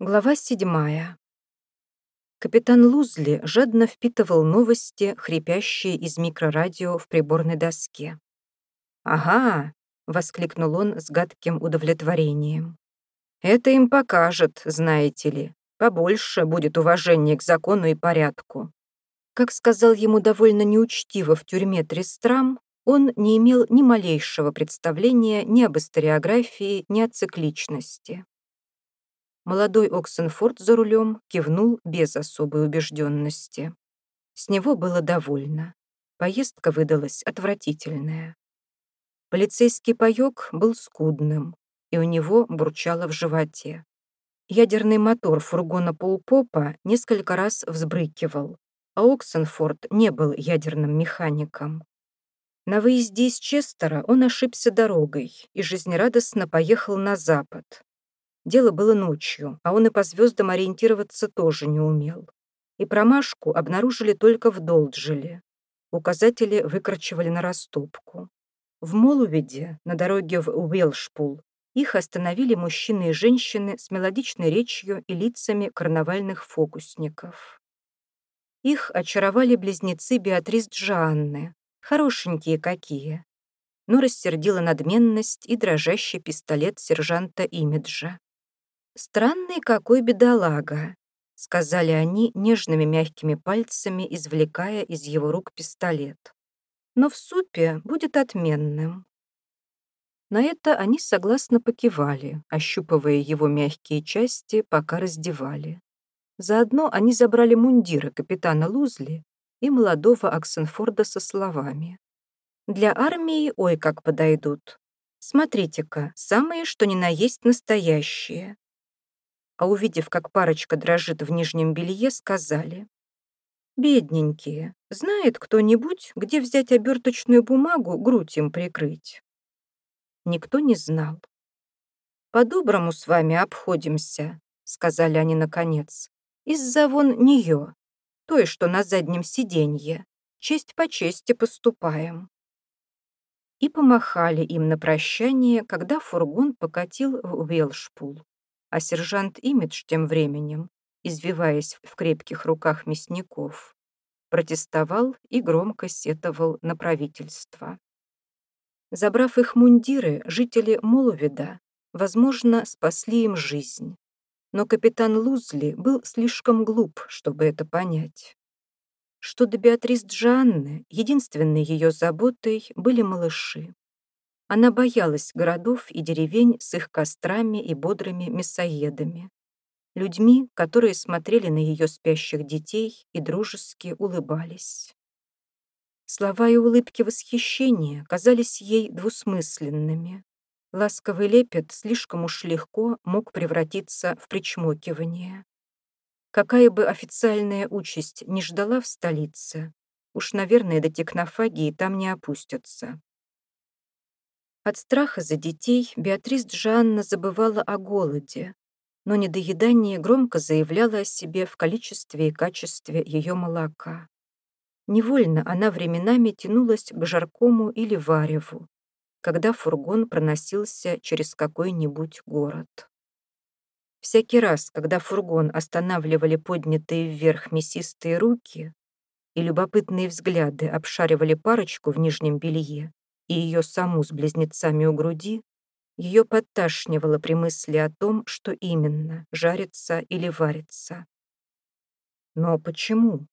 Глава седьмая. Капитан Лузли жадно впитывал новости, хрипящие из микрорадио в приборной доске. «Ага!» — воскликнул он с гадким удовлетворением. «Это им покажет, знаете ли. Побольше будет уважения к закону и порядку». Как сказал ему довольно неучтиво в тюрьме Трестрам, он не имел ни малейшего представления ни об историографии, ни о цикличности. Молодой Оксенфорд за рулем кивнул без особой убежденности. С него было довольно. Поездка выдалась отвратительная. Полицейский паёк был скудным, и у него бурчало в животе. Ядерный мотор фургона Полпопа несколько раз взбрыкивал, а Оксенфорд не был ядерным механиком. На выезде из Честера он ошибся дорогой и жизнерадостно поехал на запад. Дело было ночью, а он и по звездам ориентироваться тоже не умел. И промашку обнаружили только в Долджиле. Указатели выкручивали на растопку. В Молуведе, на дороге в Уэлшпул, их остановили мужчины и женщины с мелодичной речью и лицами карнавальных фокусников. Их очаровали близнецы Беатрис Джанны, Хорошенькие какие. Но рассердила надменность и дрожащий пистолет сержанта Имиджа. «Странный какой бедолага», — сказали они нежными мягкими пальцами, извлекая из его рук пистолет. «Но в супе будет отменным». На это они согласно покивали, ощупывая его мягкие части, пока раздевали. Заодно они забрали мундиры капитана Лузли и молодого Оксенфорда со словами. «Для армии ой как подойдут. Смотрите-ка, самые что ни на есть настоящие». А увидев, как парочка дрожит в нижнем белье, сказали. «Бедненькие, знает кто-нибудь, где взять оберточную бумагу, грудь им прикрыть?» Никто не знал. «По-доброму с вами обходимся», — сказали они наконец. «Из-за вон нее, той, что на заднем сиденье. Честь по чести поступаем». И помахали им на прощание, когда фургон покатил в Уэлшпул. А сержант Имидж тем временем, извиваясь в крепких руках мясников, протестовал и громко сетовал на правительство. Забрав их мундиры, жители Моловида, возможно, спасли им жизнь но капитан Лузли был слишком глуп, чтобы это понять. Что до Беатрис Джанны, единственной ее заботой были малыши. Она боялась городов и деревень с их кострами и бодрыми мясоедами, людьми, которые смотрели на ее спящих детей и дружески улыбались. Слова и улыбки восхищения казались ей двусмысленными. Ласковый лепет слишком уж легко мог превратиться в причмокивание. Какая бы официальная участь не ждала в столице, уж, наверное, до технофагии там не опустятся. От страха за детей Беатрис Джанна забывала о голоде, но недоедание громко заявляло о себе в количестве и качестве ее молока. Невольно она временами тянулась к жаркому или вареву, когда фургон проносился через какой-нибудь город. Всякий раз, когда фургон останавливали поднятые вверх мясистые руки и любопытные взгляды обшаривали парочку в нижнем белье и ее саму с близнецами у груди, ее подташнивало при мысли о том, что именно жарится или варится. Но почему?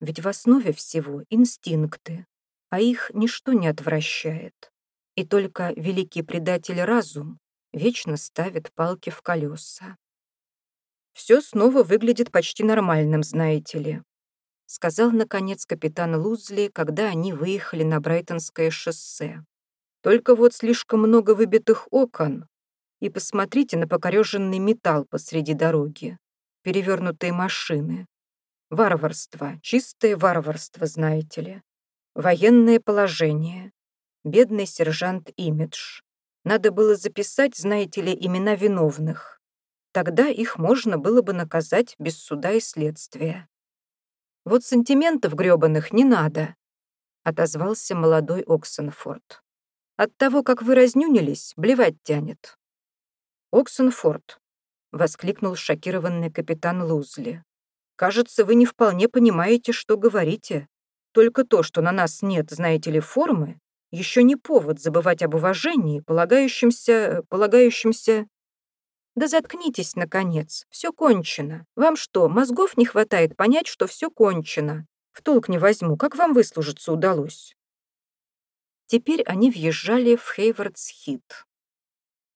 Ведь в основе всего инстинкты, а их ничто не отвращает. И только великий предатель разум вечно ставит палки в колеса. «Все снова выглядит почти нормальным, знаете ли», сказал, наконец, капитан Лузли, когда они выехали на Брайтонское шоссе. «Только вот слишком много выбитых окон. И посмотрите на покореженный металл посреди дороги, перевернутые машины. Варварство, чистое варварство, знаете ли. Военное положение, Бедный сержант Имидж. Надо было записать, знаете ли, имена виновных. Тогда их можно было бы наказать без суда и следствия. Вот сантиментов грёбаных не надо, отозвался молодой Оксенфорд. От того, как вы разнюнились, блевать тянет. Оксенфорд, — воскликнул шокированный капитан Лузли. «Кажется, вы не вполне понимаете, что говорите. Только то, что на нас нет, знаете ли, формы, еще не повод забывать об уважении, полагающемся... полагающемся... Да заткнитесь, наконец, все кончено. Вам что, мозгов не хватает понять, что все кончено? В толк не возьму, как вам выслужиться удалось? Теперь они въезжали в Хейвардс-Хит.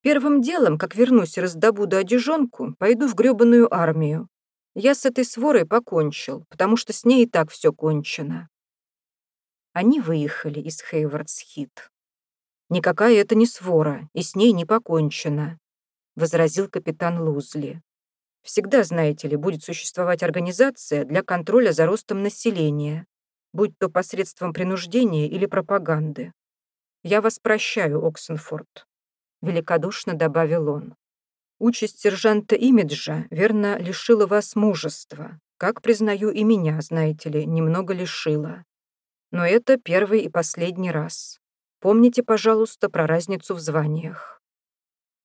Первым делом, как вернусь и раздобуду одежонку, пойду в грёбаную армию. Я с этой сворой покончил, потому что с ней и так все кончено. Они выехали из Хейвардс-Хит. «Никакая это не свора, и с ней не покончено», — возразил капитан Лузли. «Всегда, знаете ли, будет существовать организация для контроля за ростом населения, будь то посредством принуждения или пропаганды. Я вас прощаю, Оксенфорд», — великодушно добавил он. «Участь сержанта Имиджа, верно, лишила вас мужества, как, признаю, и меня, знаете ли, немного лишила. Но это первый и последний раз. Помните, пожалуйста, про разницу в званиях.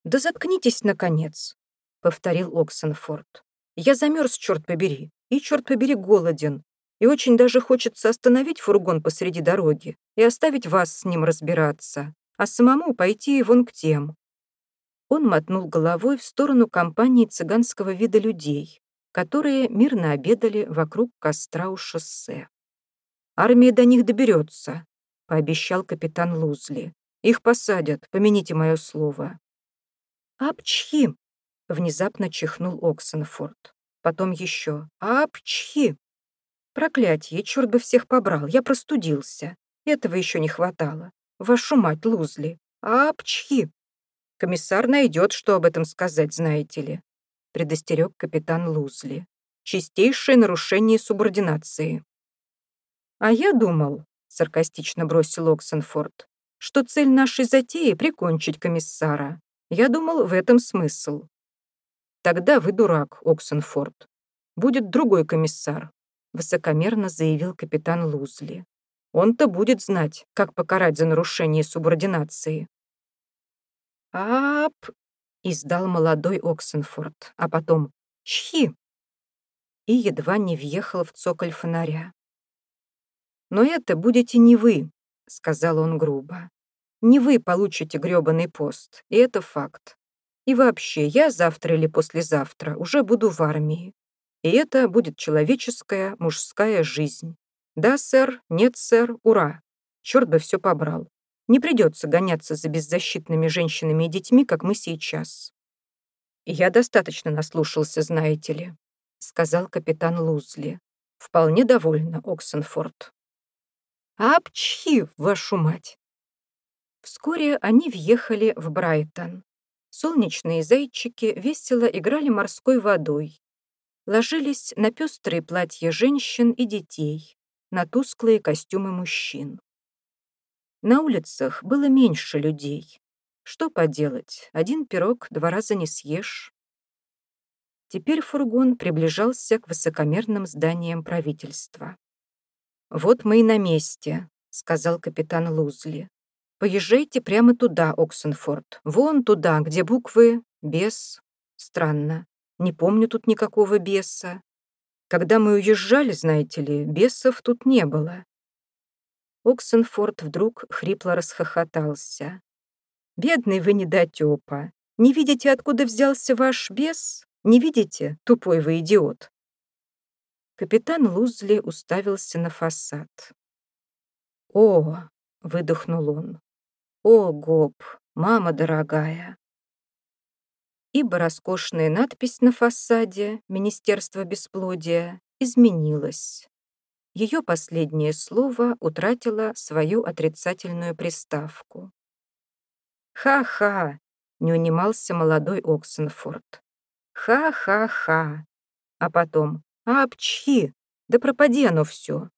«Да заткнитесь, наконец», — повторил Оксенфорд. «Я замерз, черт побери, и, черт побери, голоден, и очень даже хочется остановить фургон посреди дороги и оставить вас с ним разбираться, а самому пойти вон к тем». Он мотнул головой в сторону компании цыганского вида людей, которые мирно обедали вокруг костра у шоссе. Армия до них доберется, пообещал капитан Лузли. Их посадят, помяните мое слово. Апчхи! Внезапно чихнул Оксенфорд. Потом еще. Апчхи! Проклятье, черт бы всех побрал, я простудился. Этого еще не хватало. Вашу мать, Лузли. Апчхи! Комиссар найдет, что об этом сказать, знаете ли. Предостерег капитан Лузли. Чистейшее нарушение субординации. «А я думал», — саркастично бросил Оксенфорд, «что цель нашей затеи — прикончить комиссара. Я думал, в этом смысл». «Тогда вы дурак, Оксенфорд. Будет другой комиссар», — высокомерно заявил капитан Лузли. «Он-то будет знать, как покарать за нарушение субординации». «Ап!» — издал молодой Оксенфорд, а потом «Чхи!» и едва не въехал в цоколь фонаря. «Но это будете не вы», — сказал он грубо. «Не вы получите грёбаный пост, и это факт. И вообще, я завтра или послезавтра уже буду в армии. И это будет человеческая мужская жизнь. Да, сэр, нет, сэр, ура. Черт бы все побрал. Не придется гоняться за беззащитными женщинами и детьми, как мы сейчас. Я достаточно наслушался, знаете ли, сказал капитан Лузли. Вполне довольна, Оксенфорд. Апчхи, вашу мать! Вскоре они въехали в Брайтон. Солнечные зайчики весело играли морской водой. Ложились на пестрые платья женщин и детей, на тусклые костюмы мужчин. На улицах было меньше людей. Что поделать, один пирог два раза не съешь. Теперь фургон приближался к высокомерным зданиям правительства. «Вот мы и на месте», — сказал капитан Лузли. «Поезжайте прямо туда, Оксенфорд. Вон туда, где буквы «бес». Странно. Не помню тут никакого беса. Когда мы уезжали, знаете ли, бесов тут не было». Оксенфорд вдруг хрипло расхохотался. «Бедный вы недотёпа. Не видите, откуда взялся ваш бес? Не видите, тупой вы идиот? Капитан Лузли уставился на фасад. «О!» — выдохнул он. «О, Гоб, мама дорогая!» Ибо роскошная надпись на фасаде Министерства бесплодия изменилась. Ее последнее слово утратило свою отрицательную приставку. «Ха-ха!» — не унимался молодой Оксенфорд. «Ха-ха-ха!» А потом Апчхи! Да пропади оно все.